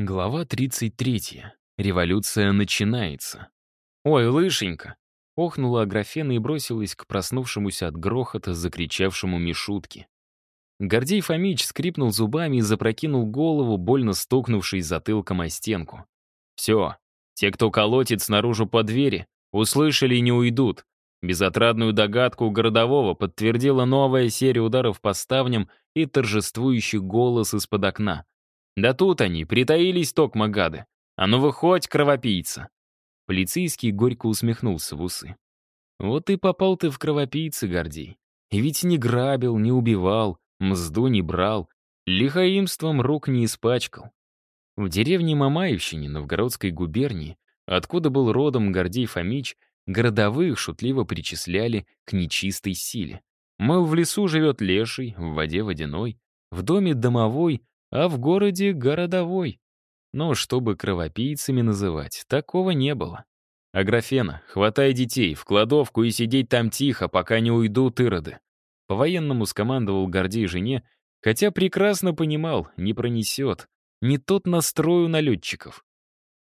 Глава 33. Революция начинается. «Ой, лышенька!» — охнула Аграфена и бросилась к проснувшемуся от грохота закричавшему Мишутке. Гордей Фомич скрипнул зубами и запрокинул голову, больно стукнувшись затылком о стенку. «Все, те, кто колотит снаружи по двери, услышали и не уйдут». Безотрадную догадку городового подтвердила новая серия ударов по ставням и торжествующий голос из-под окна. Да тут они, притаились токмагады. А ну выходь, кровопийца. Полицейский горько усмехнулся в усы. Вот и попал ты в кровопийцы, Гордей. И ведь не грабил, не убивал, мзду не брал, лихаимством рук не испачкал. В деревне Мамаевщине Новгородской губернии, откуда был родом Гордей Фомич, городовых шутливо причисляли к нечистой силе. Мол, в лесу живет леший, в воде водяной, в доме домовой, а в городе — городовой. Но чтобы кровопийцами называть, такого не было. Аграфена, хватай детей в кладовку и сидеть там тихо, пока не уйдут ироды. По-военному скомандовал Гордей жене, хотя прекрасно понимал, не пронесет. Не тот настрой у налетчиков.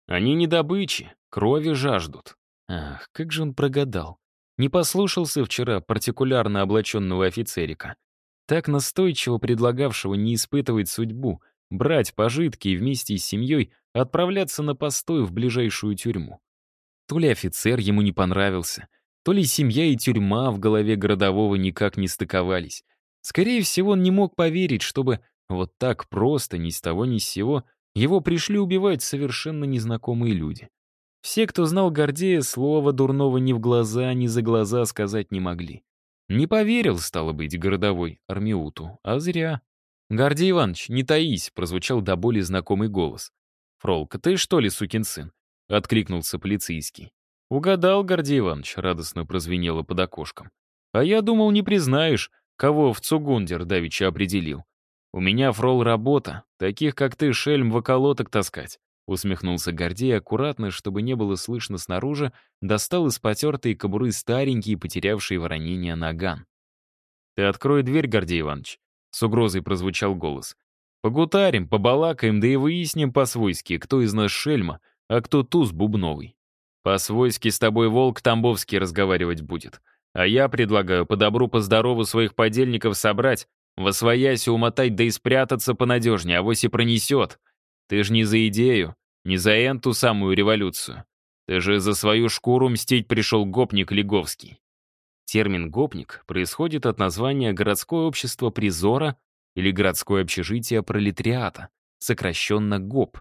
Они не добычи, крови жаждут. Ах, как же он прогадал. Не послушался вчера партикулярно облаченного офицерика так настойчиво предлагавшего не испытывать судьбу, брать пожитки и вместе с семьей отправляться на постой в ближайшую тюрьму. То ли офицер ему не понравился, то ли семья и тюрьма в голове городового никак не стыковались. Скорее всего, он не мог поверить, чтобы вот так просто, ни с того ни с сего, его пришли убивать совершенно незнакомые люди. Все, кто знал Гордея, слова дурного ни в глаза, ни за глаза сказать не могли. Не поверил, стало быть, городовой Армиуту, а зря. «Гордей Иванович, не таись!» — прозвучал до боли знакомый голос. «Фролка, ты что ли, сукин сын?» — откликнулся полицейский. «Угадал, Гордей Иванович», — радостно прозвенело под окошком. «А я думал, не признаешь, кого в Цугундер давеча определил. У меня, Фрол, работа, таких, как ты, шельм в околоток таскать. Усмехнулся Гордей аккуратно, чтобы не было слышно снаружи, достал из потертой кобуры старенький, потерявший воронение наган. «Ты открой дверь, Гордей Иванович», — с угрозой прозвучал голос. «Погутарим, побалакаем, да и выясним по-свойски, кто из нас шельма, а кто туз бубновый. По-свойски с тобой волк Тамбовский разговаривать будет. А я предлагаю по добру, по здорову своих подельников собрать, восвоясь и умотать, да и спрятаться понадежнее, авось и пронесет. Ты ж не за идею, не за энту самую революцию. Ты же за свою шкуру мстить пришел гопник Леговский. Термин «гопник» происходит от названия «городское общество призора» или «городское общежитие пролетариата», сокращенно ГОП.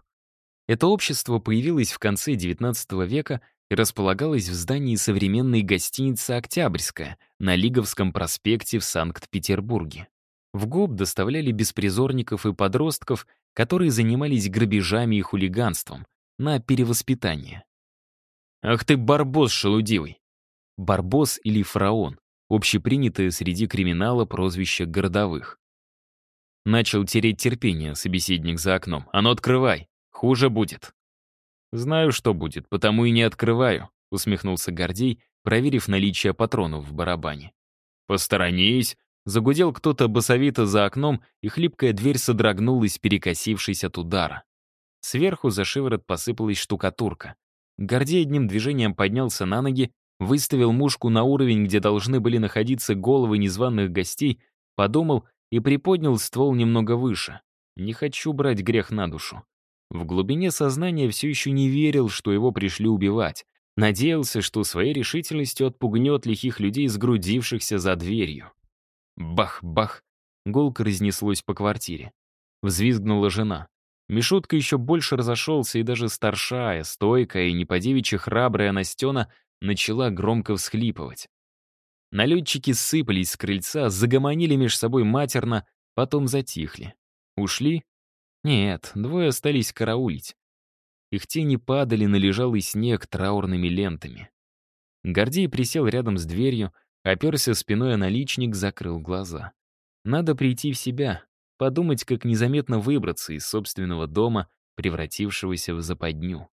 Это общество появилось в конце XIX века и располагалось в здании современной гостиницы «Октябрьская» на Лиговском проспекте в Санкт-Петербурге. В ГОП доставляли беспризорников и подростков, которые занимались грабежами и хулиганством, на перевоспитание. «Ах ты, барбос шелудивый!» Барбос или фараон — общепринятое среди криминала прозвище городовых. Начал тереть терпение собеседник за окном. «А ну открывай! Хуже будет!» «Знаю, что будет, потому и не открываю», — усмехнулся Гордей, проверив наличие патронов в барабане. «Посторонись!» Загудел кто-то басовито за окном, и хлипкая дверь содрогнулась, перекосившись от удара. Сверху за шиворот посыпалась штукатурка. Гордей одним движением поднялся на ноги, выставил мушку на уровень, где должны были находиться головы незваных гостей, подумал и приподнял ствол немного выше. Не хочу брать грех на душу. В глубине сознания все еще не верил, что его пришли убивать. Надеялся, что своей решительностью отпугнет лихих людей, сгрудившихся за дверью. Бах-бах! Гулко разнеслось по квартире. Взвизгнула жена. Мишутка еще больше разошелся, и даже старшая, стойкая и не по храбрая Настена начала громко всхлипывать. Налетчики сыпались с крыльца, загомонили меж собой матерно, потом затихли. Ушли? Нет, двое остались караулить. Их тени падали на лежалый снег траурными лентами. Гордей присел рядом с дверью, Оперся спиной о наличник, закрыл глаза. Надо прийти в себя, подумать, как незаметно выбраться из собственного дома, превратившегося в западню.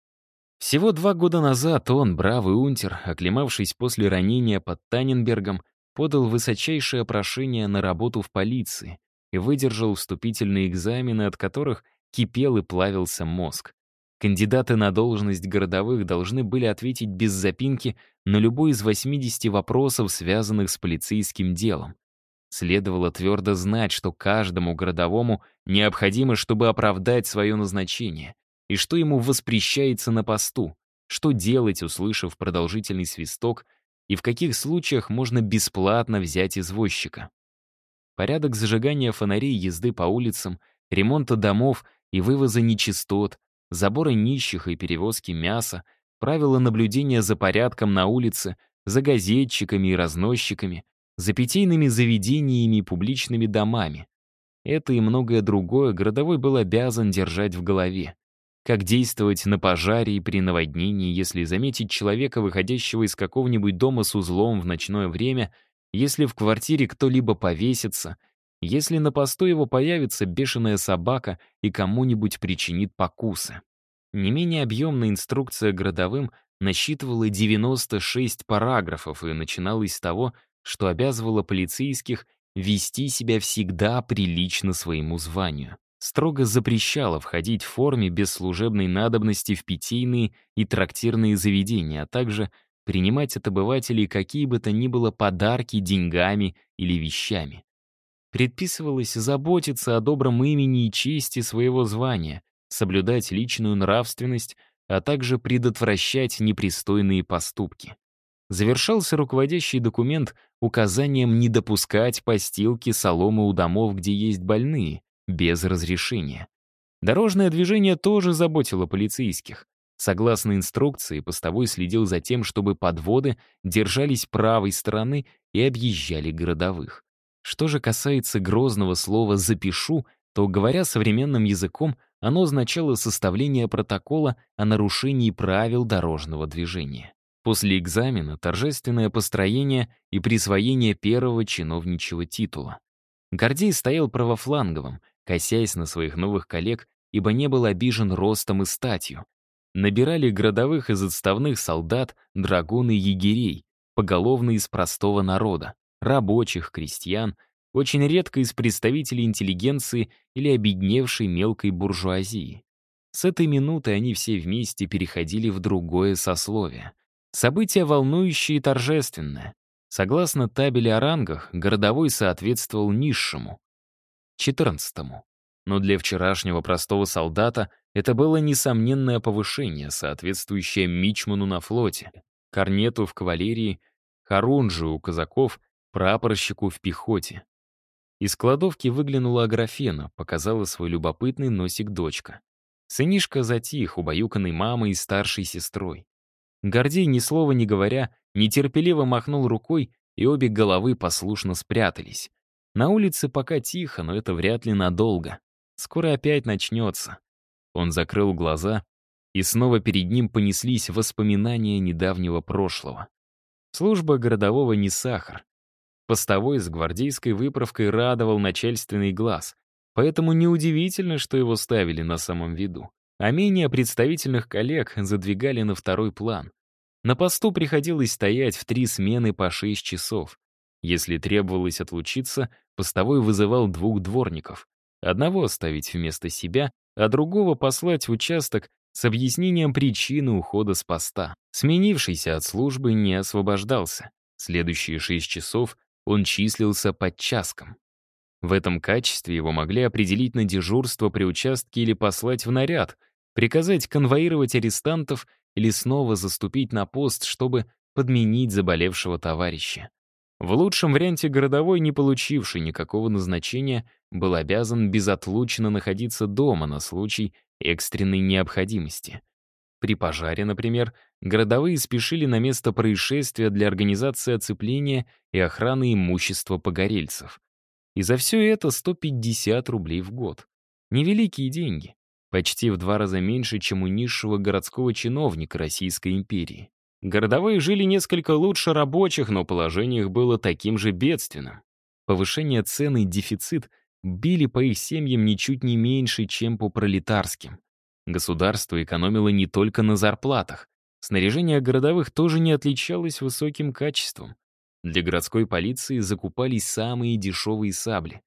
Всего два года назад он, бравый унтер, оклемавшись после ранения под Таненбергом, подал высочайшее прошение на работу в полиции и выдержал вступительные экзамены, от которых кипел и плавился мозг. Кандидаты на должность городовых должны были ответить без запинки на любой из 80 вопросов, связанных с полицейским делом. Следовало твердо знать, что каждому городовому необходимо, чтобы оправдать свое назначение, и что ему воспрещается на посту, что делать, услышав продолжительный свисток, и в каких случаях можно бесплатно взять извозчика. Порядок зажигания фонарей, езды по улицам, ремонта домов и вывоза нечистот, забора нищих и перевозки мяса, правила наблюдения за порядком на улице, за газетчиками и разносчиками, за питейными заведениями и публичными домами. Это и многое другое городовой был обязан держать в голове. Как действовать на пожаре и при наводнении, если заметить человека, выходящего из какого-нибудь дома с узлом в ночное время, если в квартире кто-либо повесится, если на посту его появится бешеная собака и кому-нибудь причинит покусы. Не менее объемная инструкция городовым насчитывала 96 параграфов и начиналась с того, что обязывало полицейских вести себя всегда прилично своему званию. Строго запрещало входить в форме без служебной надобности в питейные и трактирные заведения, а также принимать от обывателей какие бы то ни было подарки деньгами или вещами. Предписывалось заботиться о добром имени и чести своего звания, соблюдать личную нравственность, а также предотвращать непристойные поступки. Завершался руководящий документ указанием не допускать постилки соломы у домов, где есть больные, без разрешения. Дорожное движение тоже заботило полицейских. Согласно инструкции, постовой следил за тем, чтобы подводы держались правой стороны и объезжали городовых. Что же касается грозного слова «запишу», то, говоря современным языком, оно означало составление протокола о нарушении правил дорожного движения. После экзамена торжественное построение и присвоение первого чиновничьего титула. Гордей стоял правофланговым, косясь на своих новых коллег, ибо не был обижен ростом и статью. Набирали городовых из отставных солдат, драгун и егерей, поголовно из простого народа, рабочих, крестьян, очень редко из представителей интеллигенции или обедневшей мелкой буржуазии. С этой минуты они все вместе переходили в другое сословие. Событие волнующее и торжественное. Согласно табели о рангах, городовой соответствовал низшему, 14-му. Но для вчерашнего простого солдата это было несомненное повышение, соответствующее мичману на флоте, корнету в кавалерии, хорунжию у казаков, прапорщику в пехоте. Из кладовки выглянула Аграфена, показала свой любопытный носик дочка. Сынишка затих, убаюканный мамой и старшей сестрой. Гордей, ни слова не говоря, нетерпеливо махнул рукой, и обе головы послушно спрятались. На улице пока тихо, но это вряд ли надолго. Скоро опять начнется. Он закрыл глаза, и снова перед ним понеслись воспоминания недавнего прошлого. Служба городового не сахар. Постовой с гвардейской выправкой радовал начальственный глаз, поэтому неудивительно, что его ставили на самом виду. А менее представительных коллег задвигали на второй план. На посту приходилось стоять в три смены по шесть часов. Если требовалось отлучиться, постовой вызывал двух дворников. Одного оставить вместо себя, а другого послать в участок с объяснением причины ухода с поста. Сменившийся от службы не освобождался. Следующие шесть часов он числился под часком. В этом качестве его могли определить на дежурство при участке или послать в наряд, приказать конвоировать арестантов или снова заступить на пост, чтобы подменить заболевшего товарища. В лучшем варианте городовой, не получивший никакого назначения, был обязан безотлучно находиться дома на случай экстренной необходимости. При пожаре, например, городовые спешили на место происшествия для организации оцепления и охраны имущества погорельцев. И за все это 150 рублей в год. Невеликие деньги. Почти в два раза меньше, чем у низшего городского чиновника Российской империи. Городовые жили несколько лучше рабочих, но положение их было таким же бедственным. Повышение цен и дефицит били по их семьям ничуть не меньше, чем по пролетарским. Государство экономило не только на зарплатах. Снаряжение городовых тоже не отличалось высоким качеством. Для городской полиции закупались самые дешевые сабли.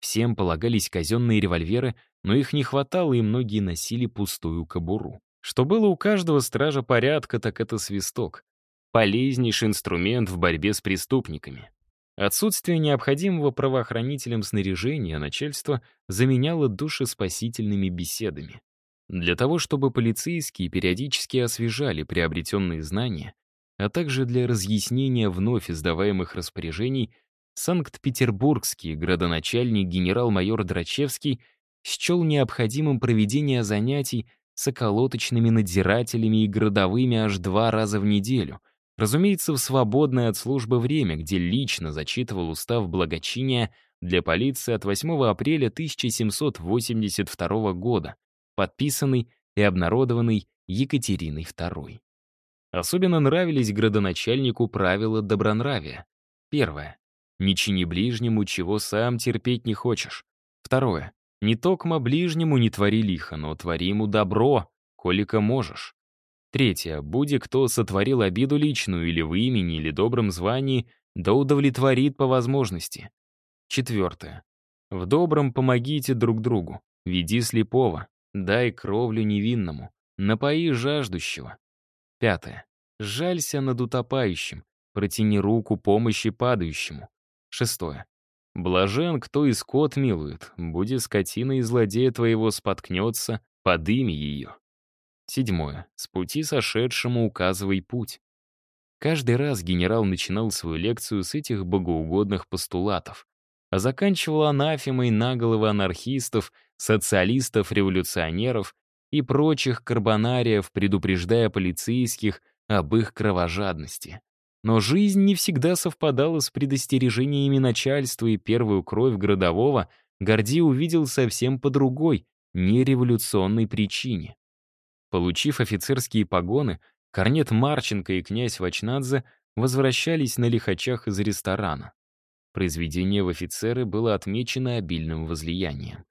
Всем полагались казенные револьверы, но их не хватало, и многие носили пустую кобуру. Что было у каждого стража порядка, так это свисток. Полезнейший инструмент в борьбе с преступниками. Отсутствие необходимого правоохранителям снаряжения начальство заменяло душеспасительными беседами. Для того, чтобы полицейские периодически освежали приобретенные знания, а также для разъяснения вновь издаваемых распоряжений, Санкт-Петербургский градоначальник генерал-майор Драчевский счел необходимым проведение занятий с околоточными надзирателями и городовыми аж два раза в неделю, разумеется, в свободное от службы время, где лично зачитывал устав благочиния для полиции от 8 апреля 1782 года, подписанный и обнародованный Екатериной II. Особенно нравились градоначальнику правила добронравия. Первое. Не чини ближнему, чего сам терпеть не хочешь. Второе. Не токмо ближнему не твори лихо, но твори ему добро, колика можешь. Третье. Буди кто сотворил обиду личную или в имени, или добром звании, да удовлетворит по возможности. Четвертое. В добром помогите друг другу. Веди слепого. Дай кровлю невинному. Напои жаждущего. Пятое. Жалься над утопающим. Протяни руку помощи падающему. Шестое. Блажен, кто и скот милует, буди скотина и злодея твоего споткнется, подыми ее. Седьмое. С пути сошедшему указывай путь. Каждый раз генерал начинал свою лекцию с этих богоугодных постулатов, а заканчивал анафемой на головы анархистов, социалистов-революционеров и прочих карбонариев, предупреждая полицейских об их кровожадности. Но жизнь не всегда совпадала с предостережениями начальства, и первую кровь городового Горди увидел совсем по другой, нереволюционной причине. Получив офицерские погоны, корнет Марченко и князь Вачнадзе возвращались на лихачах из ресторана. Произведение в офицеры было отмечено обильным возлиянием.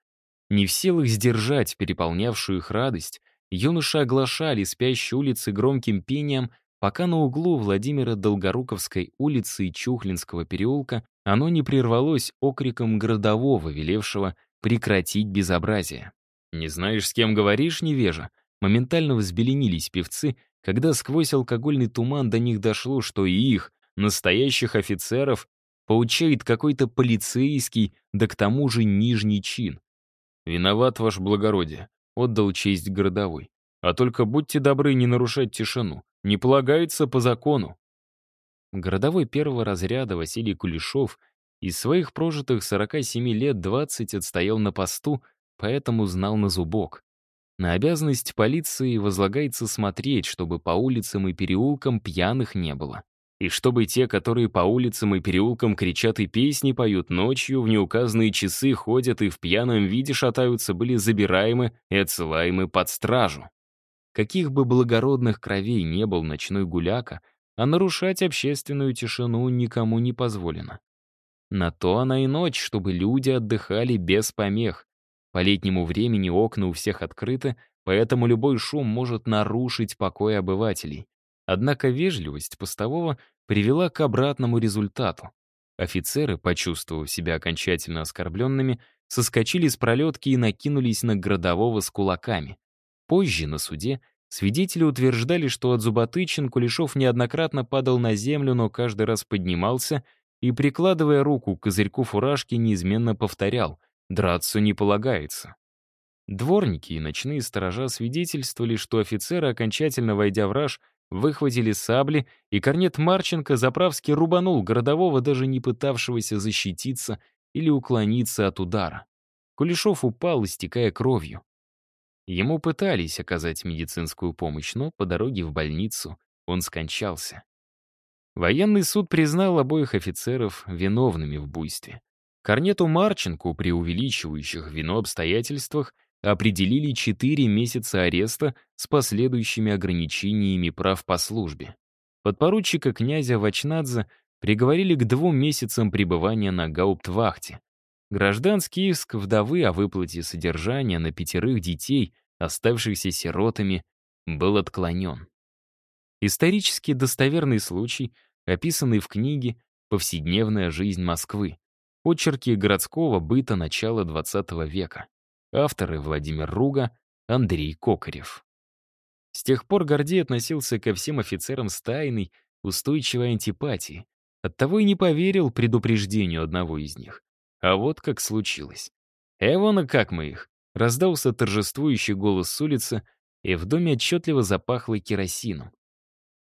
Не в силах сдержать переполнявшую их радость, юноши оглашали спящие улицы громким пением пока на углу Владимира Долгоруковской улицы и Чухлинского переулка оно не прервалось окриком городового, велевшего прекратить безобразие. «Не знаешь, с кем говоришь, невежа?» Моментально взбеленились певцы, когда сквозь алкогольный туман до них дошло, что и их, настоящих офицеров, поучает какой-то полицейский, да к тому же нижний чин. «Виноват, ваше благородие», — отдал честь городовой. «А только будьте добры не нарушать тишину не полагается по закону. Городовой первого разряда Василий Кулешов из своих прожитых 47 лет 20 отстоял на посту, поэтому знал на зубок. На обязанность полиции возлагается смотреть, чтобы по улицам и переулкам пьяных не было. И чтобы те, которые по улицам и переулкам кричат и песни поют ночью, в неуказанные часы ходят и в пьяном виде шатаются, были забираемы и отсылаемы под стражу. Каких бы благородных кровей не был ночной гуляка, а нарушать общественную тишину никому не позволено. На то она и ночь, чтобы люди отдыхали без помех. По летнему времени окна у всех открыты, поэтому любой шум может нарушить покой обывателей. Однако вежливость постового привела к обратному результату. Офицеры, почувствовав себя окончательно оскорбленными, соскочили с пролетки и накинулись на городового с кулаками. Позже, на суде, свидетели утверждали, что от зуботычин Кулешов неоднократно падал на землю, но каждый раз поднимался и, прикладывая руку к козырьку фуражки, неизменно повторял «драться не полагается». Дворники и ночные сторожа свидетельствовали, что офицеры, окончательно войдя в раж, выхватили сабли, и корнет Марченко заправски рубанул городового, даже не пытавшегося защититься или уклониться от удара. Кулешов упал, истекая кровью. Ему пытались оказать медицинскую помощь, но по дороге в больницу он скончался. Военный суд признал обоих офицеров виновными в буйстве. Корнету Марченку при увеличивающих вину обстоятельствах определили 4 месяца ареста с последующими ограничениями прав по службе. Подпоручика князя Вачнадзе приговорили к двум месяцам пребывания на гауптвахте. Гражданский иск вдовы о выплате содержания на пятерых детей, оставшихся сиротами, был отклонен. Исторически достоверный случай, описанный в книге «Повседневная жизнь Москвы». Очерки городского быта начала XX века. Авторы Владимир Руга, Андрей Кокарев. С тех пор Гордей относился ко всем офицерам с тайной, устойчивой антипатией. Оттого и не поверил предупреждению одного из них. А вот как случилось. «Эвона, как мы их!» Раздался торжествующий голос с улицы, и в доме отчетливо запахло керосином.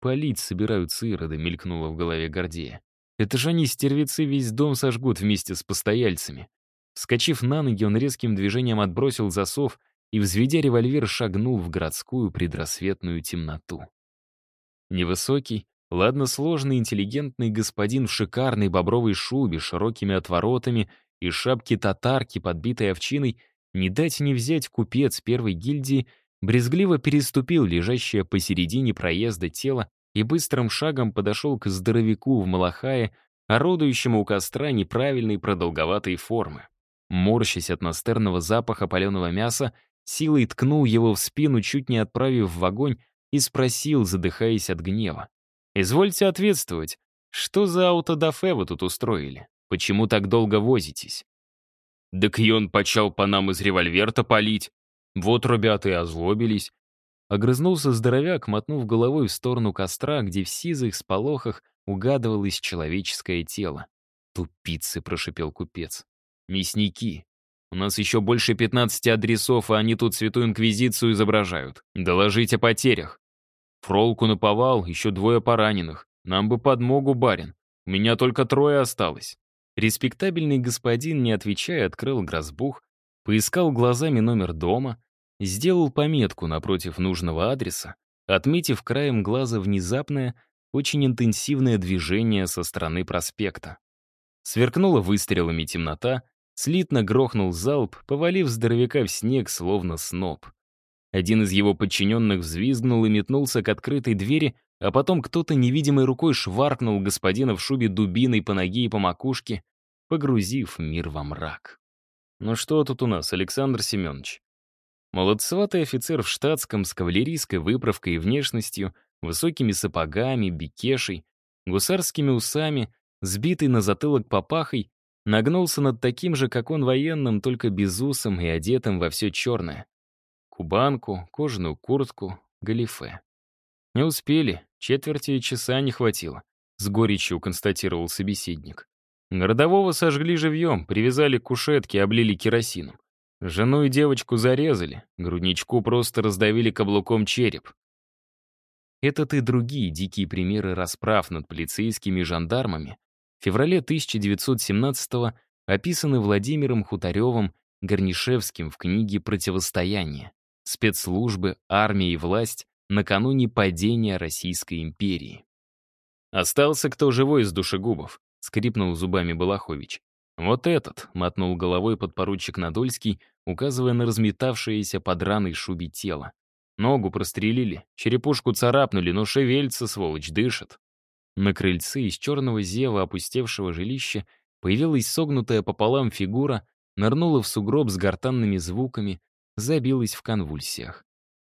«Полить собираются ироды», — мелькнуло в голове Гордея. «Это же они, стервецы, весь дом сожгут вместе с постояльцами». Вскочив на ноги, он резким движением отбросил засов и, взведя револьвер, шагнул в городскую предрассветную темноту. Невысокий, ладно сложный, интеллигентный господин в шикарной бобровой шубе, широкими отворотами и шапке татарки, подбитой овчиной, не дать не взять купец первой гильдии, брезгливо переступил лежащее посередине проезда тело и быстрым шагом подошел к здоровяку в малахае, орудующему у костра неправильной продолговатой формы. Морщась от настырного запаха паленого мяса, силой ткнул его в спину, чуть не отправив в огонь, и спросил, задыхаясь от гнева. «Извольте ответствовать, что за аутодафе вы тут устроили? Почему так долго возитесь?» «Так и он почал по нам из револьверта палить. Вот ребята и озлобились». Огрызнулся здоровяк, мотнув головой в сторону костра, где в сизых сполохах угадывалось человеческое тело. «Тупицы», — прошипел купец. «Мясники. У нас еще больше 15 адресов, а они тут Святую Инквизицию изображают. Доложить о потерях. Фролку наповал, еще двое пораненых. Нам бы подмогу, барин. У меня только трое осталось». Респектабельный господин, не отвечая, открыл грозбух, поискал глазами номер дома, сделал пометку напротив нужного адреса, отметив краем глаза внезапное, очень интенсивное движение со стороны проспекта. Сверкнула выстрелами темнота, слитно грохнул залп, повалив здоровяка в снег, словно сноп. Один из его подчиненных взвизгнул и метнулся к открытой двери, а потом кто-то невидимой рукой шваркнул господина в шубе дубиной по ноге и по макушке, погрузив мир во мрак. Ну что тут у нас, Александр Семенович? Молодцеватый офицер в штатском с кавалерийской выправкой и внешностью, высокими сапогами, бикешей, гусарскими усами, сбитый на затылок попахой, нагнулся над таким же, как он, военным, только безусом и одетым во все черное. Кубанку, кожаную куртку, галифе. Не успели, четверти часа не хватило, с горечью констатировал собеседник. Городового сожгли живьем, привязали к кушетке облили керосином. Жену и девочку зарезали, грудничку просто раздавили каблуком череп. Этот и другие дикие примеры расправ над полицейскими и жандармами феврале 1917-го описаны Владимиром Хуторевым Горнишевским в книге «Противостояние. Спецслужбы, армия и власть накануне падения Российской империи. «Остался кто живой из душегубов?» — скрипнул зубами Балахович. «Вот этот», — мотнул головой подпоручик Надольский, указывая на разметавшееся под раной шубе тело. Ногу прострелили, черепушку царапнули, но шевельца, сволочь, дышит. На крыльце из черного зева опустевшего жилища появилась согнутая пополам фигура, нырнула в сугроб с гортанными звуками, забилась в конвульсиях.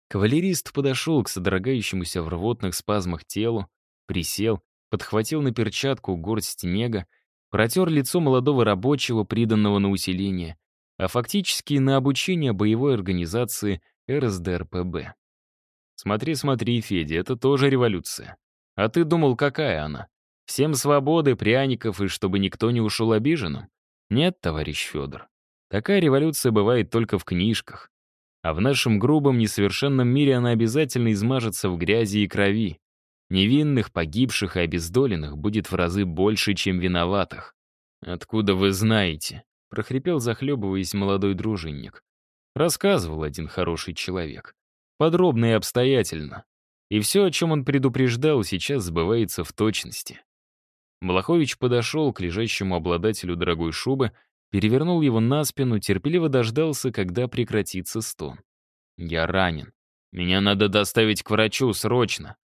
Кавалерист подошел к содрогающемуся в рвотных спазмах телу, присел, подхватил на перчатку горсть снега, протер лицо молодого рабочего, приданного на усиление, а фактически на обучение боевой организации РСДРПБ. Смотри, смотри, Федя, это тоже революция. А ты думал, какая она? Всем свободы, пряников и чтобы никто не ушел обиженным? Нет, товарищ Федор. Такая революция бывает только в книжках. А в нашем грубом, несовершенном мире она обязательно измажется в грязи и крови. Невинных, погибших и обездоленных будет в разы больше, чем виноватых. «Откуда вы знаете?» — прохрипел, захлебываясь молодой дружинник. Рассказывал один хороший человек. Подробно и обстоятельно. И все, о чем он предупреждал, сейчас сбывается в точности. Блахович подошел к лежащему обладателю дорогой шубы перевернул его на спину, терпеливо дождался, когда прекратится стон. «Я ранен. Меня надо доставить к врачу срочно.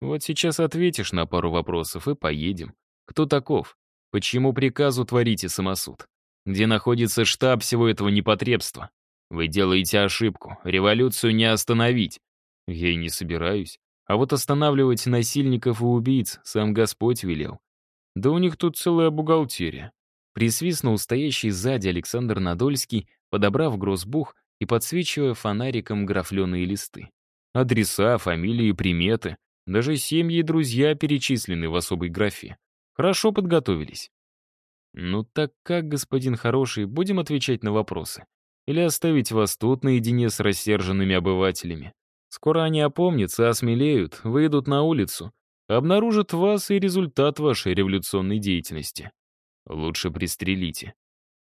Вот сейчас ответишь на пару вопросов и поедем. Кто таков? Почему приказу творите самосуд? Где находится штаб всего этого непотребства? Вы делаете ошибку. Революцию не остановить. Я и не собираюсь. А вот останавливать насильников и убийц сам Господь велел. Да у них тут целая бухгалтерия. Присвистнул стоящий сзади Александр Надольский, подобрав грозбух и подсвечивая фонариком графленые листы. Адреса, фамилии, приметы, даже семьи и друзья перечислены в особой графе. Хорошо подготовились. Ну так как, господин хороший, будем отвечать на вопросы? Или оставить вас тут наедине с рассерженными обывателями? Скоро они опомнятся, осмелеют, выйдут на улицу, обнаружат вас и результат вашей революционной деятельности. Лучше пристрелите.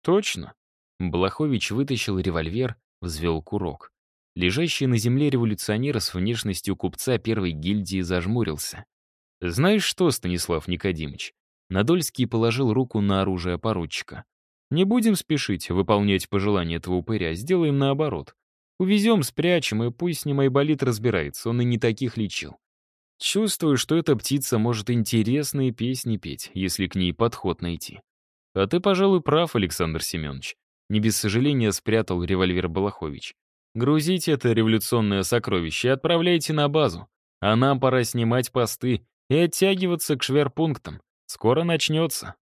Точно. Блахович вытащил револьвер, взвел курок. Лежащий на земле революционер с внешностью купца первой гильдии зажмурился. «Знаешь что, Станислав Никодимович?» Надольский положил руку на оружие поручика. «Не будем спешить выполнять пожелания этого упыря, сделаем наоборот. Увезем, спрячем, и пусть с ним Айболит разбирается, он и не таких лечил. Чувствую, что эта птица может интересные песни петь, если к ней подход найти. А ты, пожалуй, прав, Александр Семенович. Не без сожаления спрятал револьвер Балахович. Грузите это революционное сокровище и отправляйте на базу. А нам пора снимать посты и оттягиваться к шверпунктам. Скоро начнется.